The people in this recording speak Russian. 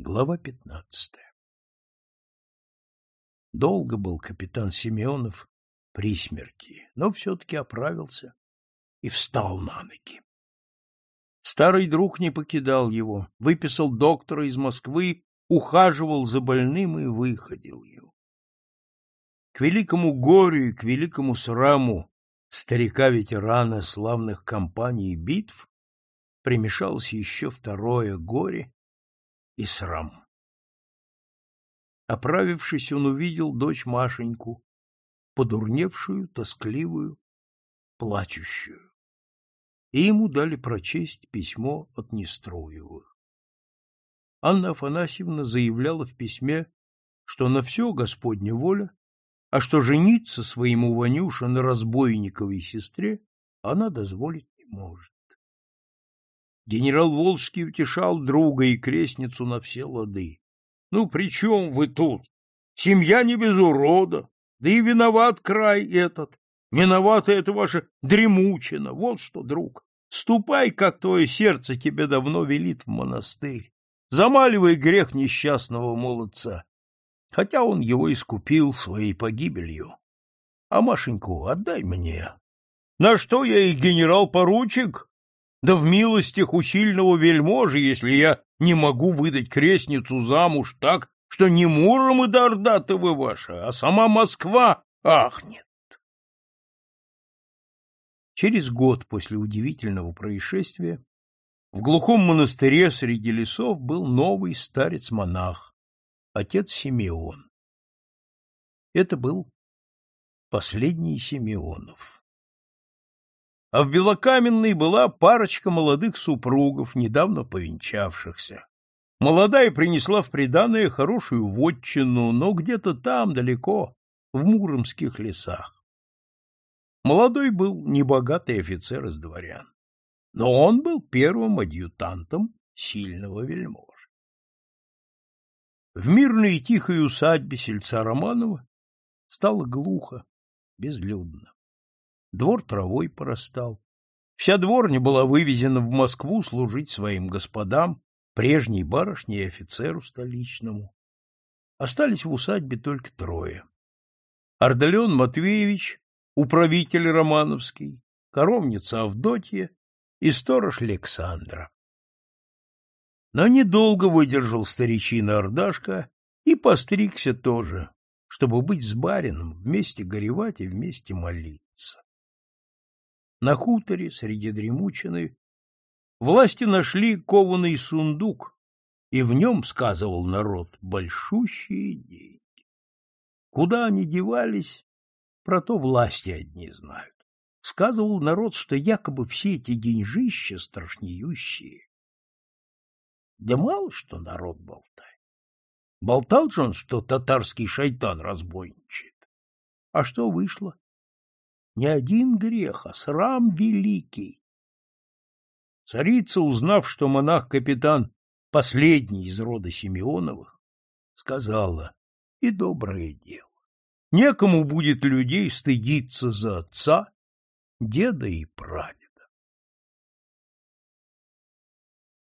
Глава пятнадцатая Долго был капитан Семенов при смерти, но все-таки оправился и встал на ноги. Старый друг не покидал его, выписал доктора из Москвы, ухаживал за больным и выходил его. К великому горю и к великому сраму старика-ветерана славных кампаний и битв примешалось еще второе горе и срам. Оправившись, он увидел дочь Машеньку, подурневшую, тоскливую, плачущую. И ему дали прочесть письмо от Неструевых. Анна Афанасьевна заявляла в письме, что на все Господня воля, а что жениться своему Ванюше на разбойниковой сестре она дозволить не может. Генерал Волжский утешал друга и крестницу на все лады. — Ну, при чем вы тут? Семья не без урода, да и виноват край этот. Виновата это ваша дремучина. Вот что, друг, ступай, как твое сердце тебе давно велит в монастырь. Замаливай грех несчастного молодца, хотя он его искупил своей погибелью. А Машеньку отдай мне. На что я и генерал-поручик? Да в милостях у сильного вельможи, если я не могу выдать крестницу замуж так, что не Муром и Дордатовы ваша, а сама Москва ахнет. Через год после удивительного происшествия в глухом монастыре среди лесов был новый старец-монах, отец Симеон. Это был последний Симеонов а в Белокаменной была парочка молодых супругов, недавно повенчавшихся. Молодая принесла в приданое хорошую вотчину, но где-то там, далеко, в муромских лесах. Молодой был небогатый офицер из дворян, но он был первым адъютантом сильного вельможи. В мирной и тихой усадьбе сельца Романова стало глухо, безлюдно. Двор травой порастал. Вся дворня была вывезена в Москву служить своим господам, прежней барышне и офицеру столичному. Остались в усадьбе только трое. Ардален Матвеевич, управитель Романовский, коровница Авдотья и сторож Александра. Но недолго выдержал старичина Ардашка и постригся тоже, чтобы быть с барином, вместе горевать и вместе молиться. На хуторе среди дремучины власти нашли кованый сундук, и в нем, сказывал народ, большущие деньги. Куда они девались, про то власти одни знают. Сказывал народ, что якобы все эти деньжища страшнеющие. Да мало что народ болтает. Болтал же он, что татарский шайтан разбойничает. А что вышло? Не один грех, а срам великий. Царица, узнав, что монах-капитан последний из рода Симеоновых, сказала, и доброе дело. Некому будет людей стыдиться за отца, деда и прадеда.